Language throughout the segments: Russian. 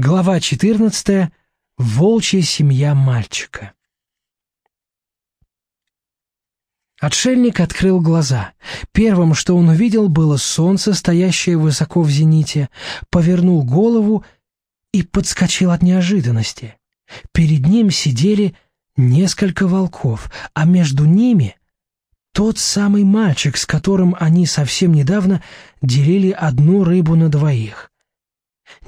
Глава 14. Волчья семья мальчика. Отшельник открыл глаза. Первым, что он увидел, было солнце, стоящее высоко в зените, повернул голову и подскочил от неожиданности. Перед ним сидели несколько волков, а между ними тот самый мальчик, с которым они совсем недавно делили одну рыбу на двоих.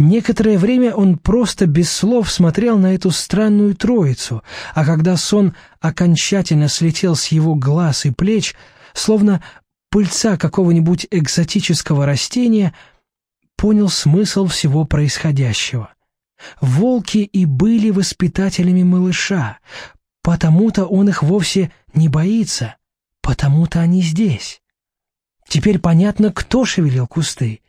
Некоторое время он просто без слов смотрел на эту странную троицу, а когда сон окончательно слетел с его глаз и плеч, словно пыльца какого-нибудь экзотического растения, понял смысл всего происходящего. Волки и были воспитателями малыша, потому-то он их вовсе не боится, потому-то они здесь. Теперь понятно, кто шевелил кусты.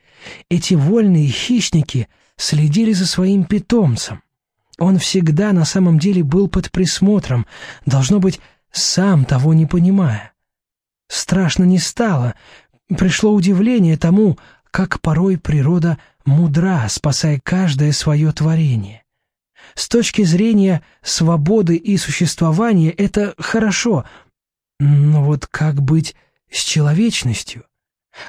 Эти вольные хищники следили за своим питомцем. Он всегда на самом деле был под присмотром, должно быть, сам того не понимая. Страшно не стало, пришло удивление тому, как порой природа мудра, спасая каждое свое творение. С точки зрения свободы и существования это хорошо, но вот как быть с человечностью?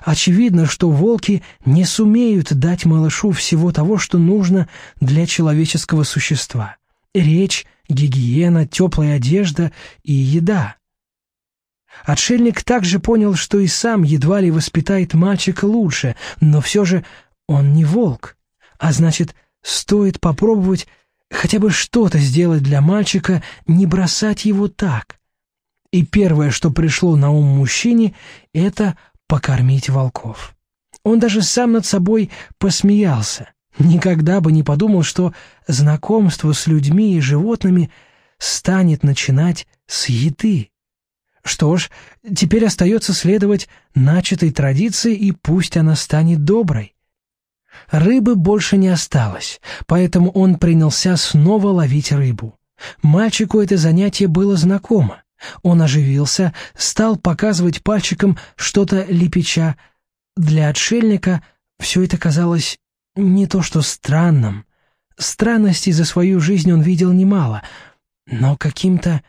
Очевидно, что волки не сумеют дать малышу всего того, что нужно для человеческого существа. Речь, гигиена, теплая одежда и еда. Отшельник также понял, что и сам едва ли воспитает мальчика лучше, но все же он не волк, а значит, стоит попробовать хотя бы что-то сделать для мальчика, не бросать его так. И первое, что пришло на ум мужчине, это покормить волков. Он даже сам над собой посмеялся. Никогда бы не подумал, что знакомство с людьми и животными станет начинать с еды. Что ж, теперь остается следовать начатой традиции, и пусть она станет доброй. Рыбы больше не осталось, поэтому он принялся снова ловить рыбу. Мальчику это занятие было знакомо. Он оживился, стал показывать пальчиком что-то лепеча. Для отшельника все это казалось не то что странным. Странностей за свою жизнь он видел немало, но каким-то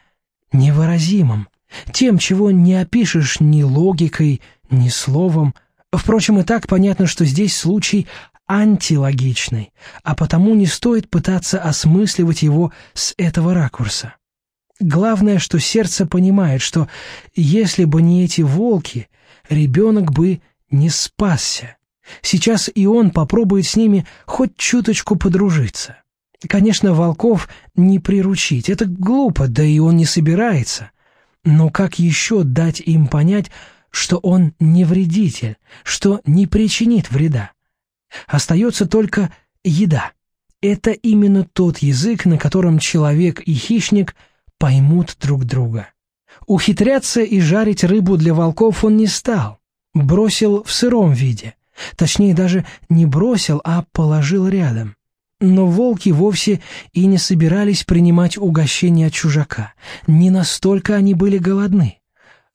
невыразимым, тем, чего не опишешь ни логикой, ни словом. Впрочем, и так понятно, что здесь случай антилогичный, а потому не стоит пытаться осмысливать его с этого ракурса. Главное, что сердце понимает, что если бы не эти волки, ребенок бы не спасся. Сейчас и он попробует с ними хоть чуточку подружиться. Конечно, волков не приручить, это глупо, да и он не собирается. Но как еще дать им понять, что он не вредитель, что не причинит вреда? Остается только еда. Это именно тот язык, на котором человек и хищник – поймут друг друга. Ухитряться и жарить рыбу для волков он не стал. Бросил в сыром виде. Точнее, даже не бросил, а положил рядом. Но волки вовсе и не собирались принимать угощение от чужака. Не настолько они были голодны.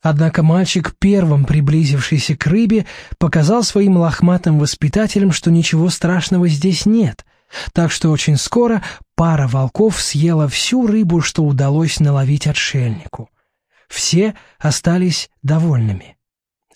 Однако мальчик, первым приблизившийся к рыбе, показал своим лохматым воспитателям, что ничего страшного здесь нет, так что очень скоро пара волков съела всю рыбу, что удалось наловить отшельнику. Все остались довольными.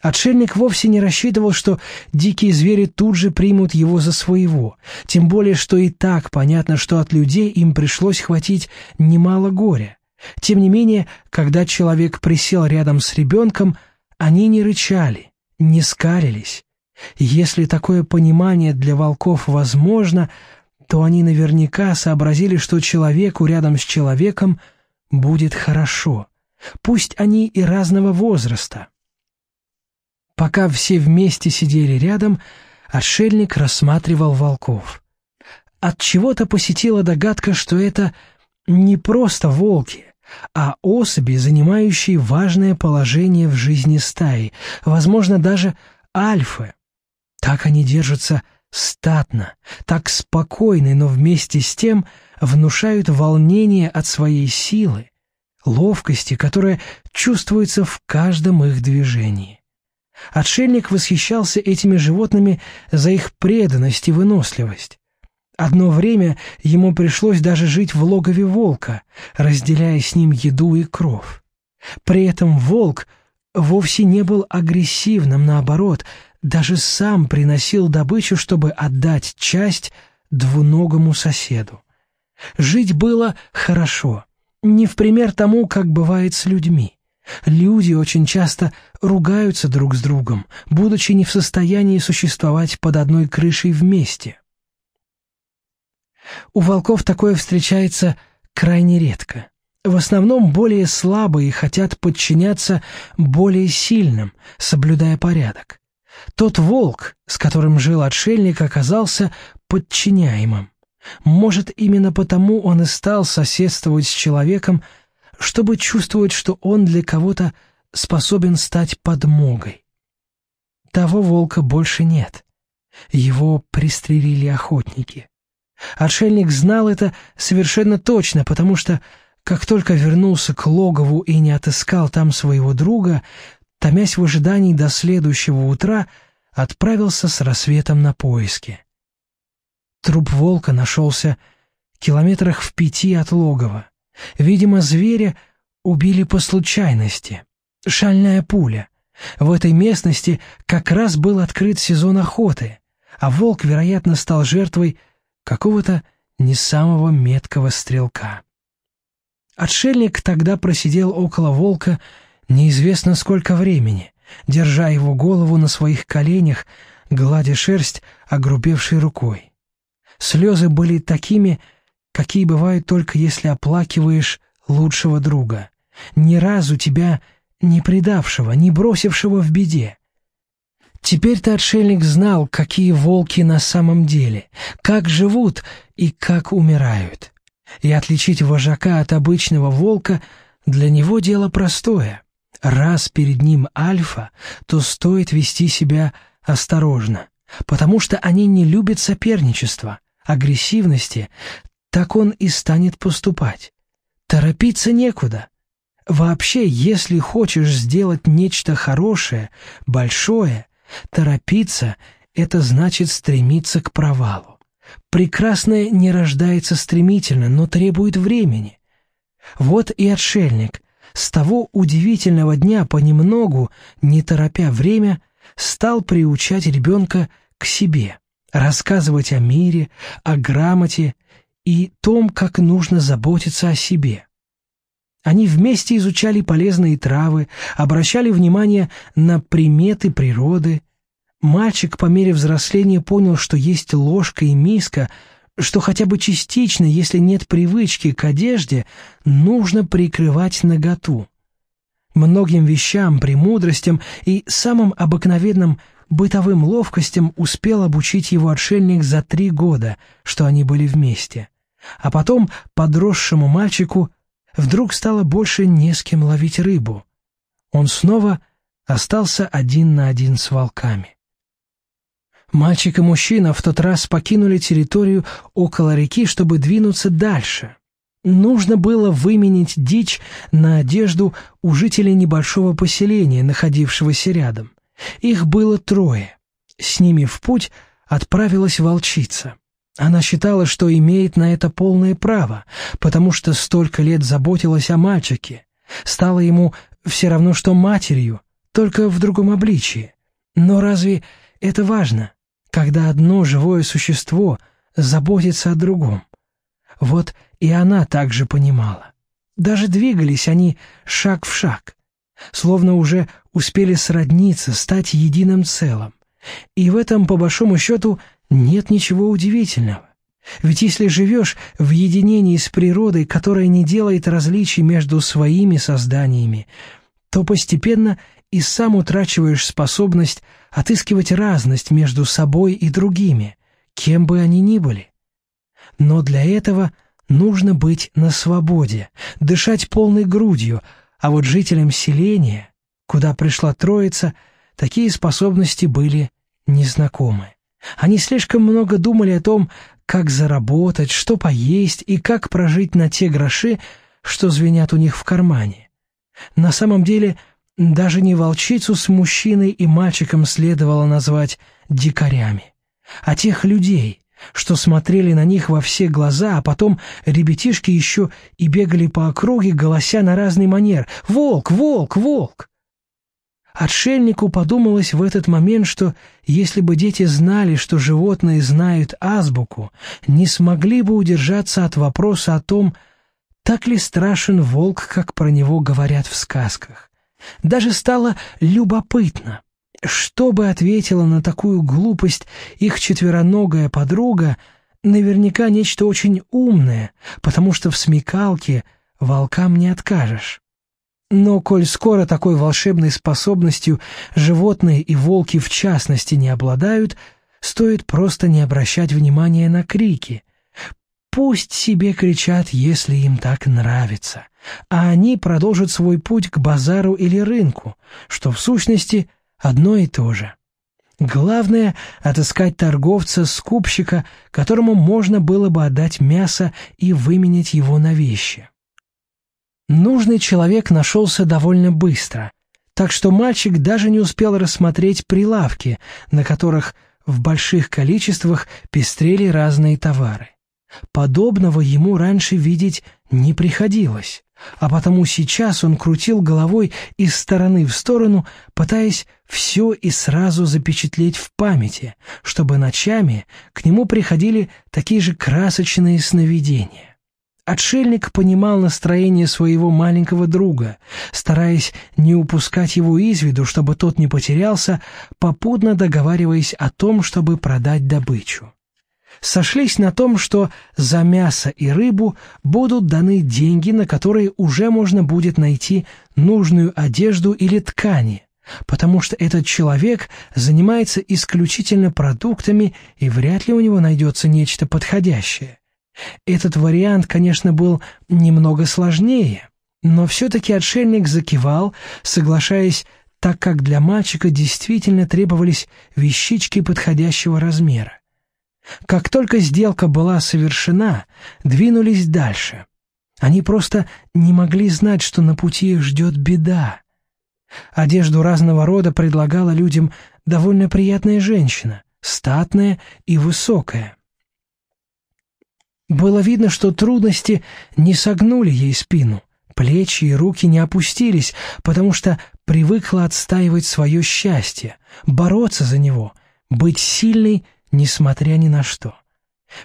Отшельник вовсе не рассчитывал, что дикие звери тут же примут его за своего, тем более, что и так понятно, что от людей им пришлось хватить немало горя. Тем не менее, когда человек присел рядом с ребенком, они не рычали, не скалились. Если такое понимание для волков возможно, то они наверняка сообразили, что человеку рядом с человеком будет хорошо, пусть они и разного возраста. Пока все вместе сидели рядом, отшельник рассматривал волков. От чего-то посетила догадка, что это не просто волки, а особи, занимающие важное положение в жизни стаи, возможно, даже альфы. Так они держатся статно, так спокойны, но вместе с тем внушают волнение от своей силы, ловкости, которая чувствуется в каждом их движении. Отшельник восхищался этими животными за их преданность и выносливость. Одно время ему пришлось даже жить в логове волка, разделяя с ним еду и кров. При этом волк вовсе не был агрессивным, наоборот, даже сам приносил добычу, чтобы отдать часть двуногому соседу. Жить было хорошо, не в пример тому, как бывает с людьми. Люди очень часто ругаются друг с другом, будучи не в состоянии существовать под одной крышей вместе. У волков такое встречается крайне редко. В основном более слабые хотят подчиняться более сильным, соблюдая порядок. Тот волк, с которым жил отшельник, оказался подчиняемым. Может, именно потому он и стал соседствовать с человеком, чтобы чувствовать, что он для кого-то способен стать подмогой. Того волка больше нет. Его пристрелили охотники. Отшельник знал это совершенно точно, потому что, как только вернулся к логову и не отыскал там своего друга, томясь в ожидании до следующего утра, отправился с рассветом на поиски. Труп волка нашелся километрах в пяти от логова. Видимо, зверя убили по случайности. Шальная пуля. В этой местности как раз был открыт сезон охоты, а волк, вероятно, стал жертвой какого-то не самого меткого стрелка. Отшельник тогда просидел около волка неизвестно сколько времени, держа его голову на своих коленях, гладя шерсть огрубевшей рукой. Слезы были такими, какие бывают только если оплакиваешь лучшего друга, ни разу тебя не предавшего, не бросившего в беде. Теперь-то отшельник знал, какие волки на самом деле, как живут и как умирают. И отличить вожака от обычного волка для него дело простое раз перед ним альфа, то стоит вести себя осторожно, потому что они не любят соперничества, агрессивности, так он и станет поступать. Торопиться некуда. Вообще, если хочешь сделать нечто хорошее, большое, торопиться — это значит стремиться к провалу. Прекрасное не рождается стремительно, но требует времени. Вот и отшельник с того удивительного дня понемногу, не торопя время, стал приучать ребенка к себе, рассказывать о мире, о грамоте и том, как нужно заботиться о себе. Они вместе изучали полезные травы, обращали внимание на приметы природы. Мальчик по мере взросления понял, что есть ложка и миска — что хотя бы частично, если нет привычки к одежде, нужно прикрывать наготу. Многим вещам, премудростям и самым обыкновенным бытовым ловкостям успел обучить его отшельник за три года, что они были вместе. А потом подросшему мальчику вдруг стало больше не с кем ловить рыбу. Он снова остался один на один с волками. Мальчик и мужчина в тот раз покинули территорию около реки, чтобы двинуться дальше. Нужно было выменить дичь на одежду у жителей небольшого поселения, находившегося рядом. Их было трое. С ними в путь отправилась волчица. Она считала, что имеет на это полное право, потому что столько лет заботилась о мальчике, стала ему все равно, что матерью, только в другом обличии. Но разве это важно? Когда одно живое существо заботится о другом. Вот и она также понимала. Даже двигались они шаг в шаг, словно уже успели сродниться, стать единым целым. И в этом, по большому счету, нет ничего удивительного. Ведь если живешь в единении с природой, которая не делает различий между своими созданиями, то постепенно и сам утрачиваешь способность отыскивать разность между собой и другими, кем бы они ни были. Но для этого нужно быть на свободе, дышать полной грудью, а вот жителям селения, куда пришла троица, такие способности были незнакомы. Они слишком много думали о том, как заработать, что поесть и как прожить на те гроши, что звенят у них в кармане. На самом деле – даже не волчицу с мужчиной и мальчиком следовало назвать дикарями, а тех людей, что смотрели на них во все глаза, а потом ребятишки еще и бегали по округе, голося на разный манер «Волк! Волк! Волк!». Отшельнику подумалось в этот момент, что если бы дети знали, что животные знают азбуку, не смогли бы удержаться от вопроса о том, так ли страшен волк, как про него говорят в сказках. Даже стало любопытно, что бы ответила на такую глупость их четвероногая подруга, наверняка нечто очень умное, потому что в смекалке волкам не откажешь. Но коль скоро такой волшебной способностью животные и волки в частности не обладают, стоит просто не обращать внимания на крики. Пусть себе кричат, если им так нравится, а они продолжат свой путь к базару или рынку, что в сущности одно и то же. Главное — отыскать торговца-скупщика, которому можно было бы отдать мясо и выменять его на вещи. Нужный человек нашелся довольно быстро, так что мальчик даже не успел рассмотреть прилавки, на которых в больших количествах пестрели разные товары. Подобного ему раньше видеть не приходилось, а потому сейчас он крутил головой из стороны в сторону, пытаясь все и сразу запечатлеть в памяти, чтобы ночами к нему приходили такие же красочные сновидения. Отшельник понимал настроение своего маленького друга, стараясь не упускать его из виду, чтобы тот не потерялся, попутно договариваясь о том, чтобы продать добычу. Сошлись на том, что за мясо и рыбу будут даны деньги, на которые уже можно будет найти нужную одежду или ткани, потому что этот человек занимается исключительно продуктами, и вряд ли у него найдется нечто подходящее. Этот вариант, конечно, был немного сложнее, но все-таки отшельник закивал, соглашаясь, так как для мальчика действительно требовались вещички подходящего размера. Как только сделка была совершена, двинулись дальше. Они просто не могли знать, что на пути их ждет беда. Одежду разного рода предлагала людям довольно приятная женщина, статная и высокая. Было видно, что трудности не согнули ей спину, плечи и руки не опустились, потому что привыкла отстаивать свое счастье, бороться за него, быть сильной, несмотря ни на что.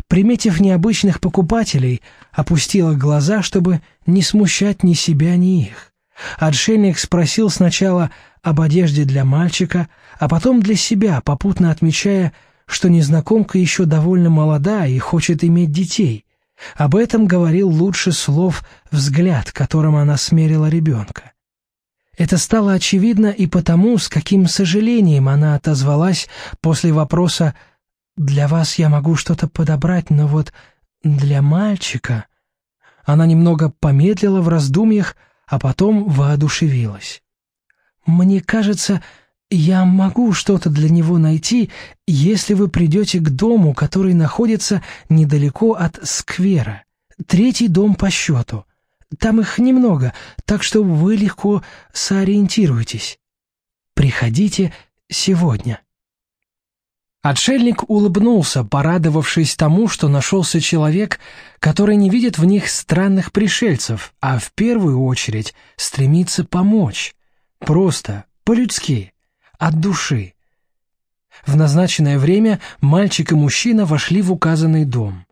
Приметив необычных покупателей, опустила глаза, чтобы не смущать ни себя, ни их. Отшельник спросил сначала об одежде для мальчика, а потом для себя, попутно отмечая, что незнакомка еще довольно молода и хочет иметь детей. Об этом говорил лучше слов взгляд, которым она смерила ребенка. Это стало очевидно и потому, с каким сожалением она отозвалась после вопроса «Для вас я могу что-то подобрать, но вот для мальчика...» Она немного помедлила в раздумьях, а потом воодушевилась. «Мне кажется, «Я могу что-то для него найти, если вы придете к дому, который находится недалеко от сквера. Третий дом по счету. Там их немного, так что вы легко сориентируетесь. Приходите сегодня». Отшельник улыбнулся, порадовавшись тому, что нашелся человек, который не видит в них странных пришельцев, а в первую очередь стремится помочь. Просто, по-людски от души. В назначенное время мальчик и мужчина вошли в указанный дом.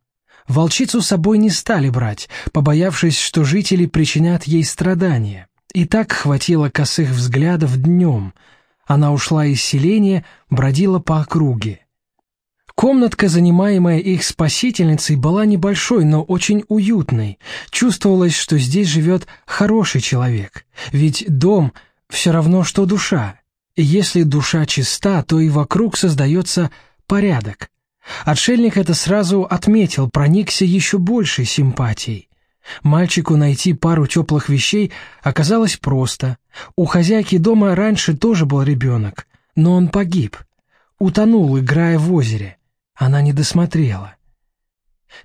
Волчицу с собой не стали брать, побоявшись, что жители причинят ей страдания. И так хватило косых взглядов днем. Она ушла из селения, бродила по округе. Комнатка, занимаемая их спасительницей, была небольшой, но очень уютной. Чувствовалось, что здесь живет хороший человек, ведь дом все равно, что душа. Если душа чиста, то и вокруг создается порядок. Отшельник это сразу отметил, проникся еще большей симпатией. Мальчику найти пару теплых вещей оказалось просто. У хозяйки дома раньше тоже был ребенок, но он погиб. Утонул, играя в озере. Она не досмотрела.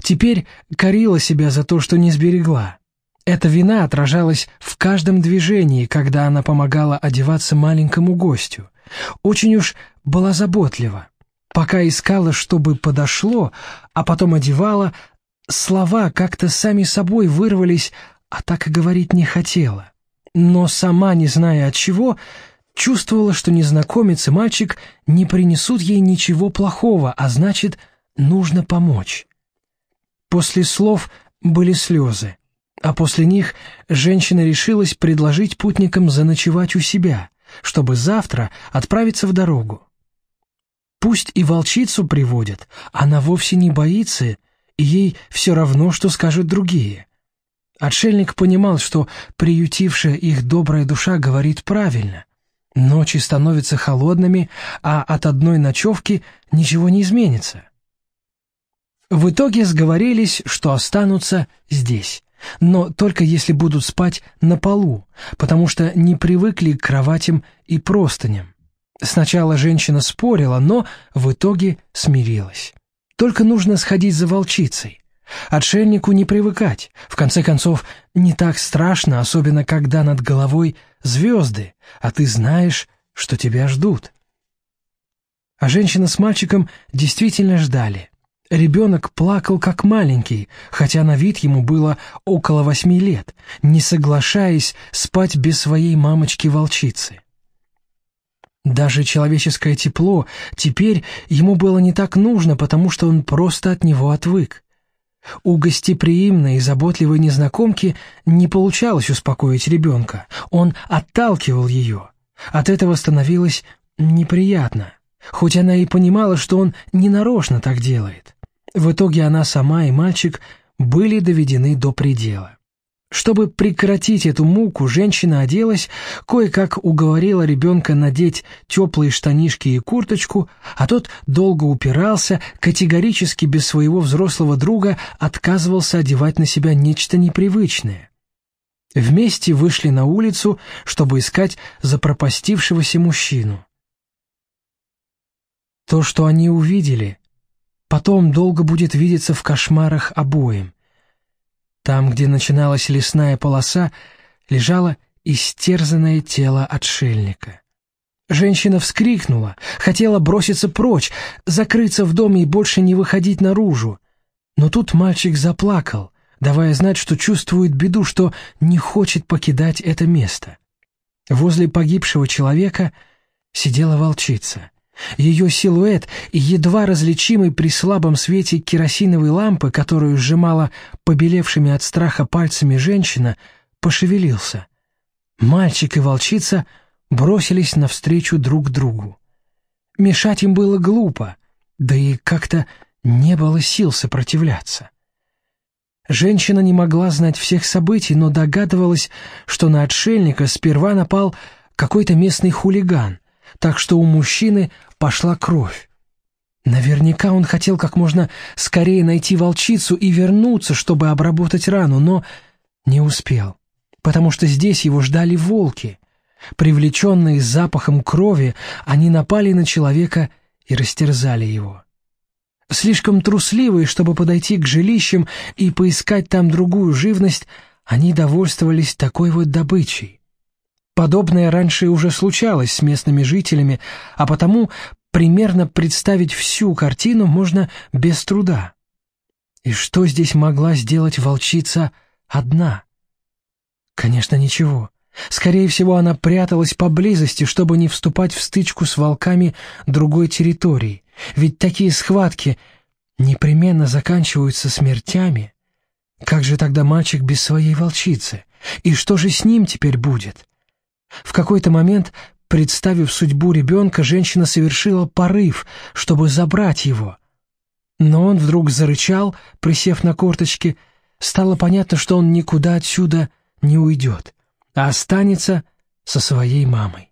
Теперь корила себя за то, что не сберегла. Эта вина отражалась в каждом движении, когда она помогала одеваться маленькому гостю. Очень уж была заботлива. Пока искала, чтобы подошло, а потом одевала, слова как-то сами собой вырвались, а так и говорить не хотела. Но сама, не зная от чего, чувствовала, что незнакомец и мальчик не принесут ей ничего плохого, а значит, нужно помочь. После слов были слезы, а после них женщина решилась предложить путникам заночевать у себя, чтобы завтра отправиться в дорогу. Пусть и волчицу приводят, она вовсе не боится, и ей все равно, что скажут другие. Отшельник понимал, что приютившая их добрая душа говорит правильно. Ночи становятся холодными, а от одной ночевки ничего не изменится. В итоге сговорились, что останутся здесь, но только если будут спать на полу, потому что не привыкли к кроватям и простыням. Сначала женщина спорила, но в итоге смирилась. Только нужно сходить за волчицей. Отшельнику не привыкать. В конце концов, не так страшно, особенно когда над головой звезды, а ты знаешь, что тебя ждут. А женщина с мальчиком действительно ждали. Ребенок плакал как маленький, хотя на вид ему было около восьми лет, не соглашаясь спать без своей мамочки-волчицы. Даже человеческое тепло теперь ему было не так нужно, потому что он просто от него отвык. У гостеприимной и заботливой незнакомки не получалось успокоить ребенка, он отталкивал ее. От этого становилось неприятно, хоть она и понимала, что он ненарочно так делает. В итоге она сама и мальчик были доведены до предела. Чтобы прекратить эту муку, женщина оделась, кое-как уговорила ребенка надеть теплые штанишки и курточку, а тот долго упирался, категорически без своего взрослого друга отказывался одевать на себя нечто непривычное. Вместе вышли на улицу, чтобы искать запропастившегося мужчину. То, что они увидели, потом долго будет видеться в кошмарах обоим. Там, где начиналась лесная полоса, лежало истерзанное тело отшельника. Женщина вскрикнула, хотела броситься прочь, закрыться в доме и больше не выходить наружу. Но тут мальчик заплакал, давая знать, что чувствует беду, что не хочет покидать это место. Возле погибшего человека сидела волчица. Ее силуэт, едва различимый при слабом свете керосиновой лампы, которую сжимала побелевшими от страха пальцами женщина, пошевелился. Мальчик и волчица бросились навстречу друг другу. Мешать им было глупо, да и как-то не было сил сопротивляться. Женщина не могла знать всех событий, но догадывалась, что на отшельника сперва напал какой-то местный хулиган, так что у мужчины пошла кровь. Наверняка он хотел как можно скорее найти волчицу и вернуться, чтобы обработать рану, но не успел, потому что здесь его ждали волки. Привлеченные запахом крови, они напали на человека и растерзали его. Слишком трусливые, чтобы подойти к жилищам и поискать там другую живность, они довольствовались такой вот добычей. Подобное раньше уже случалось с местными жителями, а потому примерно представить всю картину можно без труда. И что здесь могла сделать волчица одна? Конечно, ничего. Скорее всего, она пряталась поблизости, чтобы не вступать в стычку с волками другой территории. Ведь такие схватки непременно заканчиваются смертями. Как же тогда мальчик без своей волчицы? И что же с ним теперь будет? В какой-то момент, представив судьбу ребенка, женщина совершила порыв, чтобы забрать его. Но он вдруг зарычал, присев на корточки. Стало понятно, что он никуда отсюда не уйдет, а останется со своей мамой.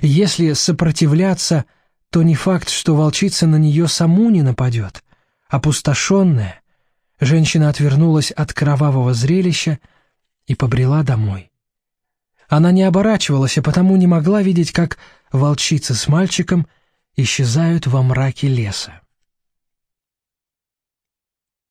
Если сопротивляться, то не факт, что волчица на нее саму не нападет. Опустошенная, женщина отвернулась от кровавого зрелища и побрела домой. Она не оборачивалась, а потому не могла видеть, как волчица с мальчиком исчезают во мраке леса.